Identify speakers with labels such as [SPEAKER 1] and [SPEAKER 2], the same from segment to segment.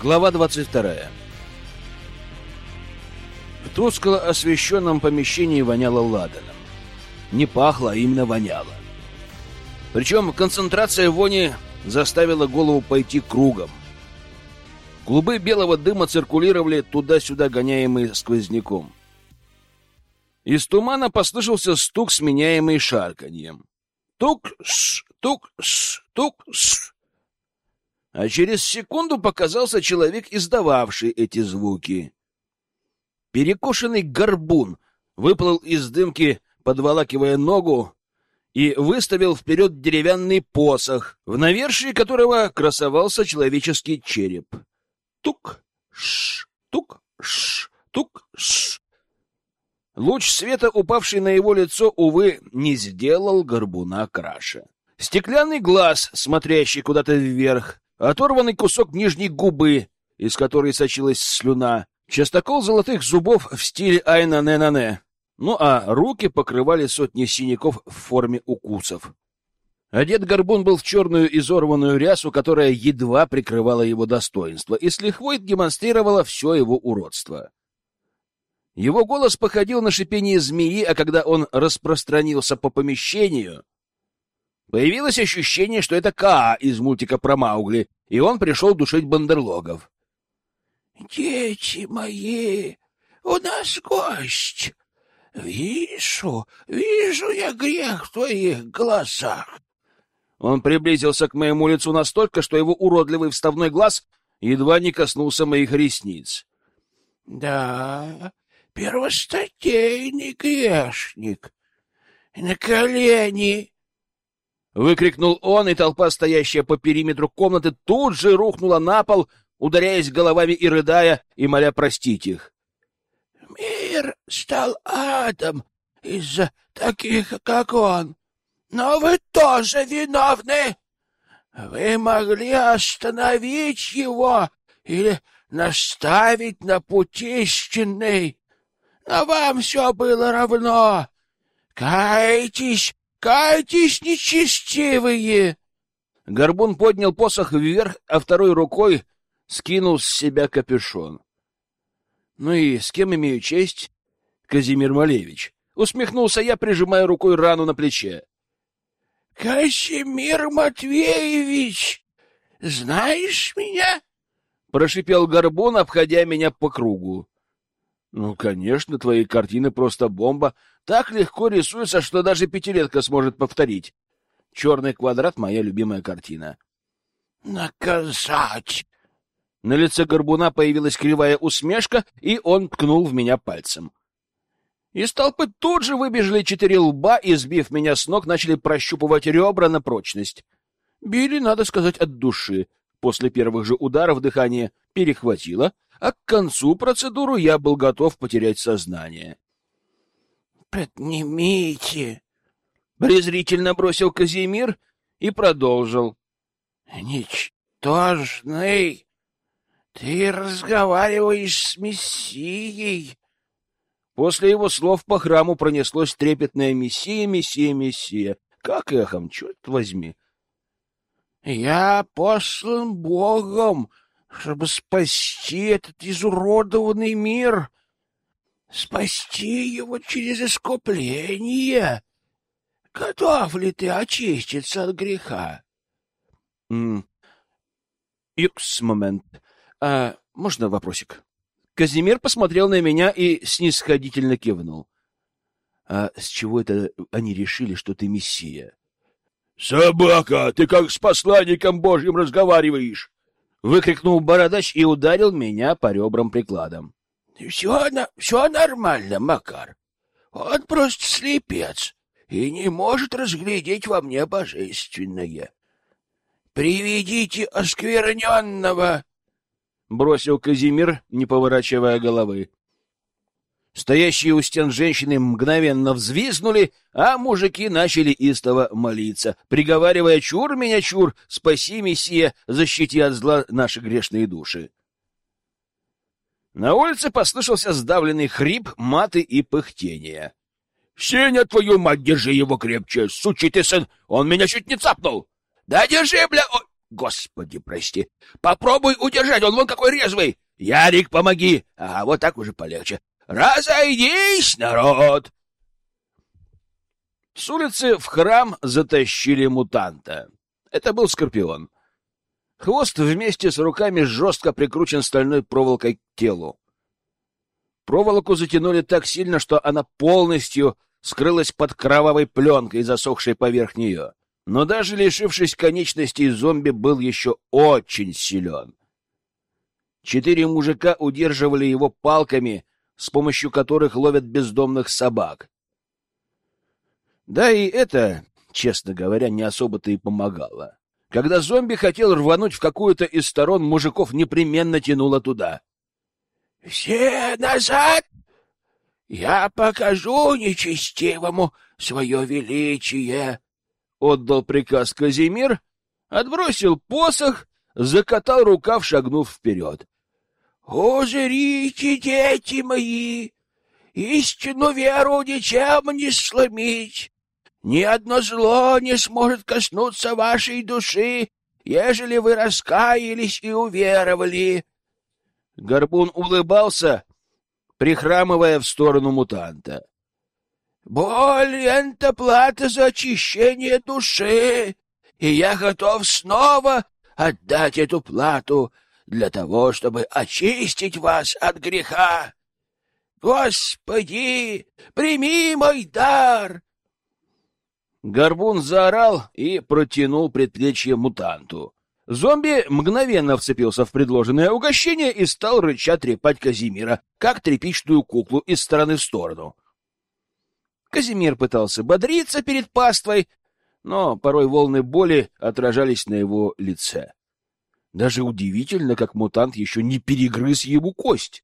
[SPEAKER 1] Глава 22. В тускло освещенном помещении воняло ладаном. Не пахло, а именно воняло. Причем концентрация вони заставила голову пойти кругом. Клубы белого дыма циркулировали туда-сюда, гоняемые сквозняком. Из тумана послышался стук, сменяемый шарканьем. Тук-ш, тук-ш, тук-ш а через секунду показался человек, издававший эти звуки. Перекошенный горбун выплыл из дымки, подволакивая ногу, и выставил вперед деревянный посох, в навершии которого красовался человеческий череп. Тук-ш, тук-ш, тук-ш. Луч света, упавший на его лицо, увы, не сделал горбуна краше. Стеклянный глаз, смотрящий куда-то вверх, оторванный кусок нижней губы, из которой сочилась слюна, частокол золотых зубов в стиле айна-не-на-не. Ну а руки покрывали сотни синяков в форме укусов. Одет горбун был в черную изорванную рясу, которая едва прикрывала его достоинство и с лихвой демонстрировала все его уродство. Его голос походил на шипение змеи, а когда он распространился по помещению, Появилось ощущение, что это Каа из мультика про Маугли, и он пришел душить бандерлогов.
[SPEAKER 2] — Дети мои, у нас гость. Вижу, вижу я грех в твоих глазах.
[SPEAKER 1] Он приблизился к моему лицу настолько, что его уродливый вставной глаз едва не коснулся моих ресниц.
[SPEAKER 2] — Да, первостатейный грешник. На колени
[SPEAKER 1] Выкрикнул он, и толпа, стоящая по периметру комнаты, тут же рухнула на пол, ударяясь головами и рыдая, и моля простить их.
[SPEAKER 2] «Мир стал адом из-за таких, как он. Но вы тоже виновны. Вы могли остановить его или наставить на путь истинный. Но вам все было равно. Кайтесь Кайтесь, нечестивые!
[SPEAKER 1] Горбун поднял посох вверх, а второй рукой скинул с себя капюшон. — Ну и с кем имею честь? — Казимир Малевич. Усмехнулся я, прижимая рукой рану на плече.
[SPEAKER 2] — Казимир Матвеевич, знаешь меня?
[SPEAKER 1] — прошипел Горбун, обходя меня по кругу. Ну, конечно, твои картины просто бомба. Так легко рисуются, что даже пятилетка сможет повторить. Черный квадрат — моя любимая картина.
[SPEAKER 2] Наказать!
[SPEAKER 1] На лице горбуна появилась кривая усмешка, и он ткнул в меня пальцем. Из толпы тут же выбежали четыре лба и, сбив меня с ног, начали прощупывать ребра на прочность. Били, надо сказать, от души. После первых же ударов дыхание перехватило, а к концу процедуры я был готов потерять сознание.
[SPEAKER 2] «Поднимите!»
[SPEAKER 1] — презрительно бросил Казимир и продолжил.
[SPEAKER 2] «Ничтожный! Ты разговариваешь с Мессией!»
[SPEAKER 1] После его слов по храму пронеслось трепетное «Мессия, Мессия, Мессия!» Как эхом, черт возьми!
[SPEAKER 2] «Я послан Богом!» Чтобы спасти этот изуродованный мир, спасти его через искупление. Готов ли ты очиститься от греха?
[SPEAKER 1] Юкс, момент. А можно вопросик? Казимир посмотрел на меня и снисходительно кивнул. А с чего это они решили, что ты мессия?
[SPEAKER 3] Собака, ты как с посланником Божьим разговариваешь?
[SPEAKER 1] — выкрикнул бородач и ударил меня по ребрам прикладом.
[SPEAKER 2] — Все, все нормально, Макар. Он просто слепец и не может разглядеть во мне божественное. Приведите оскверненного!
[SPEAKER 1] — бросил Казимир, не поворачивая головы. Стоящие у стен женщины мгновенно взвизгнули, а мужики начали истово молиться, приговаривая «Чур меня, чур! Спаси, Мессия! Защити от зла наши грешные души!» На улице послышался сдавленный хрип, маты и пыхтение.
[SPEAKER 3] «Сеня, твою мать, держи его крепче! Сучий ты сын! Он меня чуть не цапнул!»
[SPEAKER 2] «Да держи, бля! Ой,
[SPEAKER 1] Господи, прости. Попробуй удержать, он вон какой резвый. Ярик, помоги. А вот так уже полегче. Разойдись, народ. С улицы в храм затащили мутанта. Это был Скорпион. Хвост вместе с руками жестко прикручен стальной проволокой к телу. Проволоку затянули так сильно, что она полностью скрылась под кровавой пленкой, засохшей поверх нее. Но даже лишившись конечностей, зомби был еще очень силен. Четыре мужика удерживали его палками, с помощью которых ловят бездомных собак. Да и это, честно говоря, не особо-то и помогало. Когда зомби хотел рвануть в какую-то из сторон, мужиков непременно тянуло туда.
[SPEAKER 2] — Все назад! Я покажу нечестивому свое величие!
[SPEAKER 1] — отдал приказ Казимир, отбросил посох, закатал рукав, шагнув вперед.
[SPEAKER 2] — Узрите, дети мои! Истину веру ничем не сломить! Ни одно зло не сможет коснуться вашей души, ежели вы раскаялись и уверовали.
[SPEAKER 1] Горбун улыбался, прихрамывая в сторону мутанта.
[SPEAKER 2] Боль — это плата за очищение души, и я готов снова отдать эту плату для того, чтобы очистить вас от греха. Господи, прими мой дар!
[SPEAKER 1] Горбун заорал и протянул предплечье мутанту. Зомби мгновенно вцепился в предложенное угощение и стал рыча трепать Казимира, как тряпичную куклу из стороны в сторону. Казимир пытался бодриться перед паствой, но порой волны боли отражались на его лице. Даже удивительно, как мутант еще не перегрыз ему кость.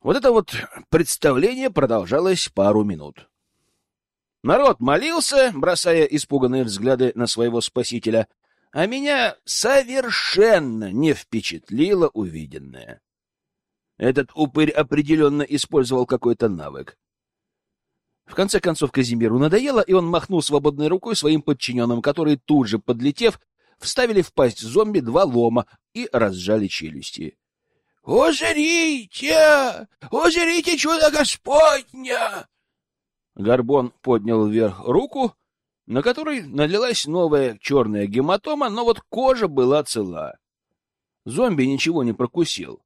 [SPEAKER 1] Вот это вот представление продолжалось пару минут. Народ молился, бросая испуганные взгляды на своего спасителя, а меня совершенно не впечатлило увиденное. Этот упырь определенно использовал какой-то навык. В конце концов Казимиру надоело, и он махнул свободной рукой своим подчиненным, которые тут же, подлетев, вставили в пасть зомби два лома и разжали челюсти.
[SPEAKER 2] — Узрите! Узрите чудо Господня!
[SPEAKER 1] Горбон поднял вверх руку, на которой налилась новая черная гематома, но вот кожа была цела. Зомби ничего не прокусил.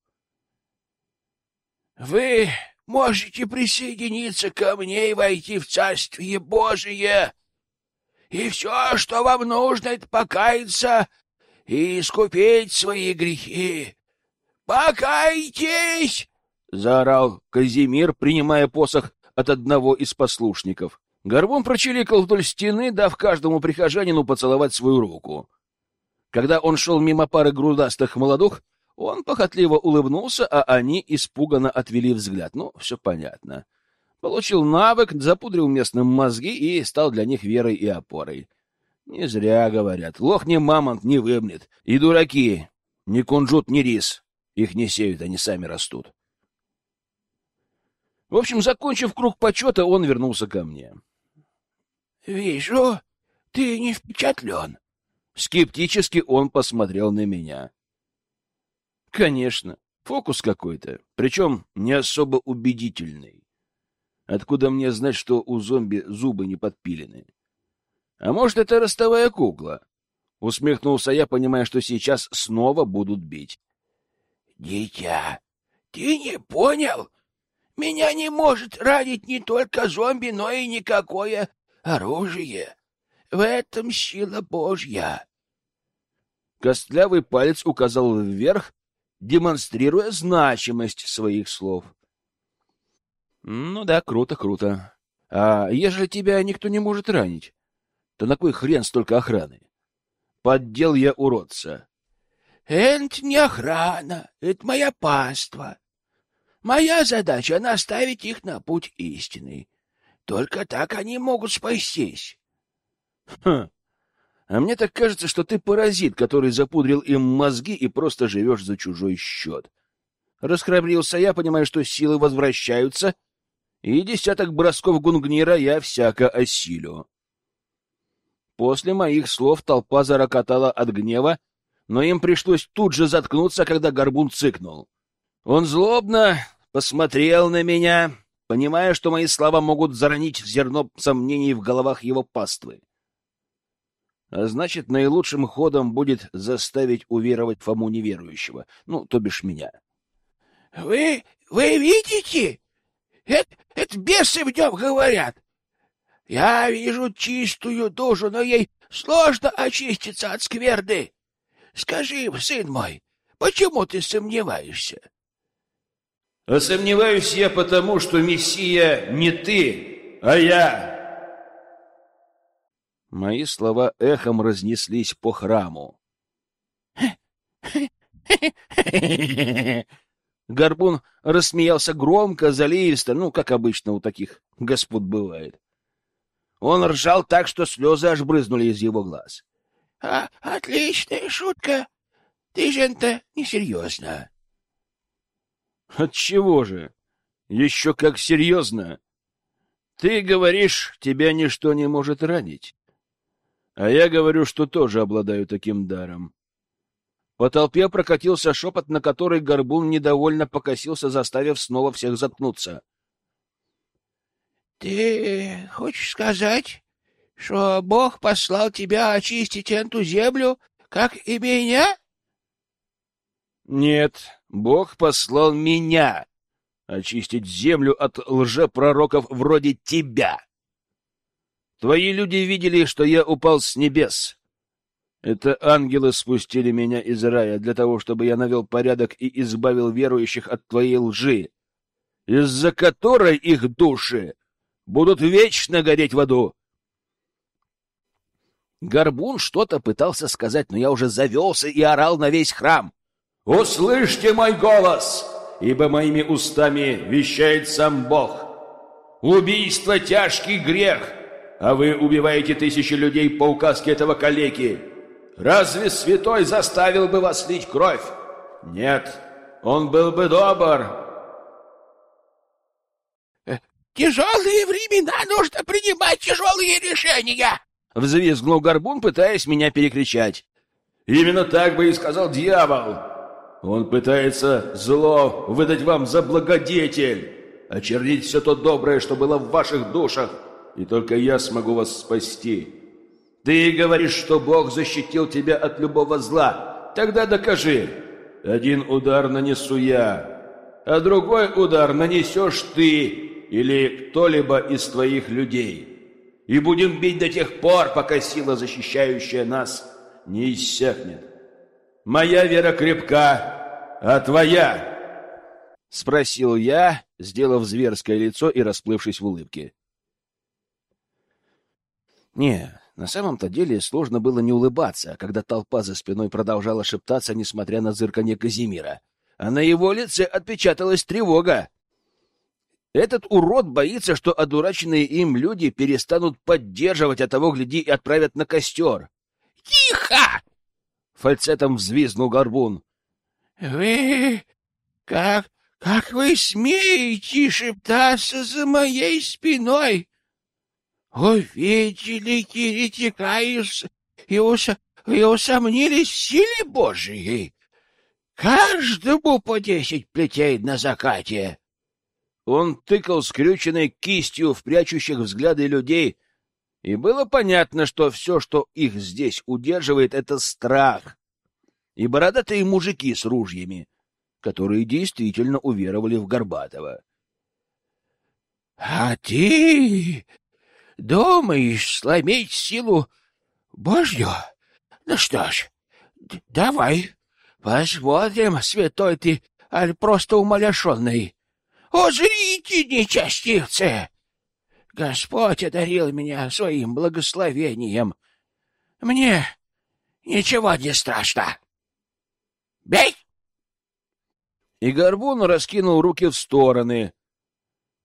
[SPEAKER 2] — Вы можете присоединиться ко мне и войти в Царствие Божие. И все, что вам нужно, это покаяться и искупить свои грехи. Покайтесь! — заорал Казимир, принимая посох от одного из послушников. Горбун прочирикал вдоль стены, дав каждому прихожанину поцеловать свою руку. Когда он шел мимо пары грудастых молодух, он похотливо улыбнулся, а они испуганно отвели взгляд. Ну, все понятно. Получил навык, запудрил местным мозги и стал для них верой и опорой. Не зря говорят. Лох не мамонт, не вымнет. И дураки. Ни кунжут, ни рис. Их не сеют, они сами растут. В общем, закончив круг почета, он вернулся ко мне. — Вижу, ты не впечатлен.
[SPEAKER 1] Скептически он посмотрел на меня. — Конечно, фокус какой-то, причем не особо убедительный. Откуда мне знать, что у зомби зубы не подпилены? А может, это ростовая кукла? Усмехнулся я, понимая, что сейчас снова будут бить.
[SPEAKER 2] — Дитя, ты не понял? Меня не может ранить не только зомби, но и никакое оружие. В этом сила Божья.
[SPEAKER 1] Костлявый палец указал вверх, демонстрируя значимость своих слов. Ну да, круто, круто. А ежели тебя никто не может ранить, то на кой хрен столько охраны? Поддел я уродца.
[SPEAKER 2] Это не охрана, это моя паства. Моя задача — наставить их на путь истинный. Только так они могут спастись.
[SPEAKER 1] Хм. А мне так кажется, что ты паразит, который запудрил им мозги и просто живешь за чужой счет. Расхрабрился я, понимая, что силы возвращаются, и десяток бросков гунгнира я всяко осилю.
[SPEAKER 2] После моих слов толпа зарокотала от гнева, но им пришлось тут же заткнуться, когда горбун цыкнул. Он злобно посмотрел на меня, понимая, что мои слова могут заронить зерно сомнений в головах его паствы. А значит, наилучшим ходом будет заставить уверовать Фому неверующего, ну, то бишь меня.
[SPEAKER 4] — Вы... вы видите? Это, это бесы в нем говорят. Я вижу чистую душу, но ей сложно очиститься от скверны. Скажи, сын мой, почему ты сомневаешься?
[SPEAKER 2] А сомневаюсь я потому, что Мессия не ты, а я. Мои слова эхом разнеслись по храму. Горбун рассмеялся громко, заливисто, ну, как обычно у таких господ бывает. Он ржал так, что слезы аж брызнули из его глаз.
[SPEAKER 4] — А, отличная шутка. Ты же это несерьезно.
[SPEAKER 2] — Отчего же? Еще как серьезно. Ты говоришь, тебя ничто не может ранить. А я говорю, что тоже обладаю таким даром. По толпе прокатился шепот, на который горбун недовольно покосился, заставив снова всех заткнуться.
[SPEAKER 4] — Ты хочешь сказать, что Бог послал тебя очистить эту землю, как и меня?
[SPEAKER 2] — Нет, Бог послал меня очистить землю от лжепророков вроде тебя. Твои люди видели, что я упал с небес. Это ангелы спустили меня из рая для того, чтобы я навел порядок и избавил верующих от твоей лжи, из-за которой их души будут вечно гореть в аду. Горбун что-то пытался сказать, но я уже завелся и орал на весь храм. «Услышьте мой голос, ибо моими устами вещает сам Бог. Убийство — тяжкий грех, а вы убиваете тысячи людей по указке этого калеки. Разве святой заставил бы вас лить кровь? Нет, он был бы добр.
[SPEAKER 4] Э, тяжелые времена, нужно принимать тяжелые решения.
[SPEAKER 2] Взвизгнул горбун, пытаясь меня перекричать. Именно так бы и сказал дьявол. Он пытается зло выдать вам за благодетель, очернить все то доброе, что было в ваших душах, и только я смогу вас спасти. Ты говоришь, что Бог защитил тебя от любого зла. Тогда докажи. Один удар нанесу я, а другой удар нанесешь ты или кто-либо из твоих людей. И будем бить до тех пор, пока сила, защищающая нас, не иссякнет. Моя вера крепка, а твоя? — спросил я, сделав зверское лицо и расплывшись в улыбке. Не, на самом-то деле сложно было не улыбаться, когда толпа за спиной продолжала шептаться, несмотря на зырканье Казимира. А на его лице отпечаталась тревога. Этот урод боится, что одураченные им люди перестанут поддерживать, а того, гляди, и отправят на костер.
[SPEAKER 4] «Тихо!»
[SPEAKER 2] — фальцетом взвизнул Горбун.
[SPEAKER 4] «Вы... как... как вы смеете шептаться за моей спиной? Увидели еретика и, и, ус, и усомнились в силе Божией. Каждому по десять плетей на закате.
[SPEAKER 2] Он тыкал скрюченной кистью в прячущих взгляды людей, и было понятно, что все, что их здесь удерживает, — это страх. И бородатые мужики с ружьями, которые действительно уверовали в Горбатова.
[SPEAKER 4] — А ты Думаешь сломить силу Божью? Ну что ж, давай, посмотрим, святой ты, аль просто умаляшенный. Узрите, нечестивцы! Господь одарил меня своим благословением. Мне ничего не страшно. Бей!
[SPEAKER 2] И Горбун раскинул руки в стороны,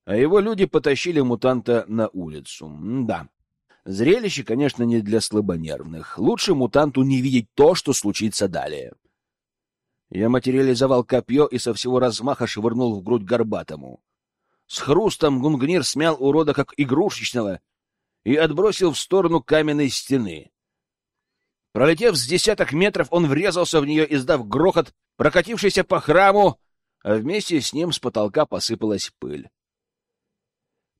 [SPEAKER 2] а его люди потащили мутанта на улицу. Да. Зрелище, конечно, не для слабонервных. Лучше мутанту не видеть то, что случится далее. Я материализовал копье и со всего размаха швырнул в грудь горбатому. С хрустом гунгнир смял урода как игрушечного
[SPEAKER 1] и отбросил в сторону каменной стены. Пролетев с десяток метров, он врезался в нее, издав грохот, прокатившийся по храму, а вместе с ним с потолка посыпалась пыль.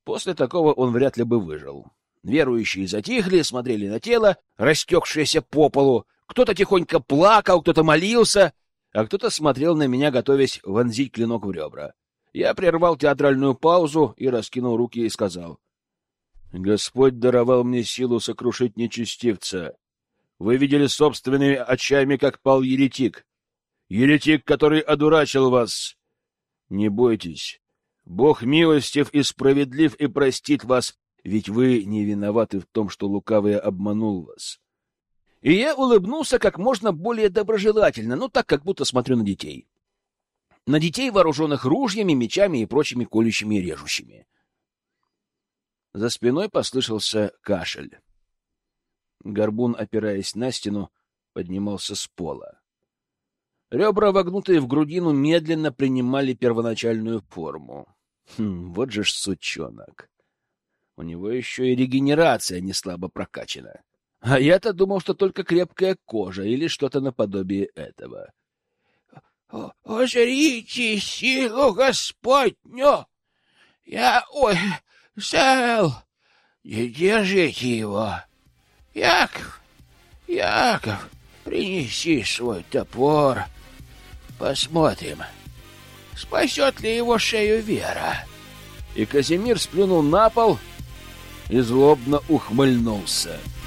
[SPEAKER 1] После такого он вряд ли бы выжил. Верующие затихли, смотрели на тело, растекшееся по полу. Кто-то тихонько плакал, кто-то молился, а кто-то смотрел на меня, готовясь вонзить клинок в ребра. Я прервал театральную паузу и раскинул руки и сказал. — Господь даровал мне силу сокрушить нечестивца. Вы видели собственными очами, как пал еретик. Еретик, который одурачил вас. Не бойтесь. Бог милостив и справедлив и простит вас, ведь вы не виноваты в том, что лукавый обманул вас. И я улыбнулся как можно более доброжелательно, ну так, как будто смотрю на детей. На детей, вооруженных ружьями, мечами и прочими колющими и режущими. За спиной послышался кашель. Горбун, опираясь на стену, поднимался с пола. Ребра, вогнутые в грудину, медленно принимали первоначальную форму. Хм, вот же ж сучонок. У него еще и регенерация не слабо прокачана. А я-то думал, что только крепкая кожа или что-то наподобие этого.
[SPEAKER 4] — Озрите силу Господню! Я... Ой, Сэл! Не держите его! Яков! Яков! Принеси свой топор! Посмотрим, спасет ли его шею Вера.
[SPEAKER 1] И Казимир сплюнул на пол и злобно ухмыльнулся. —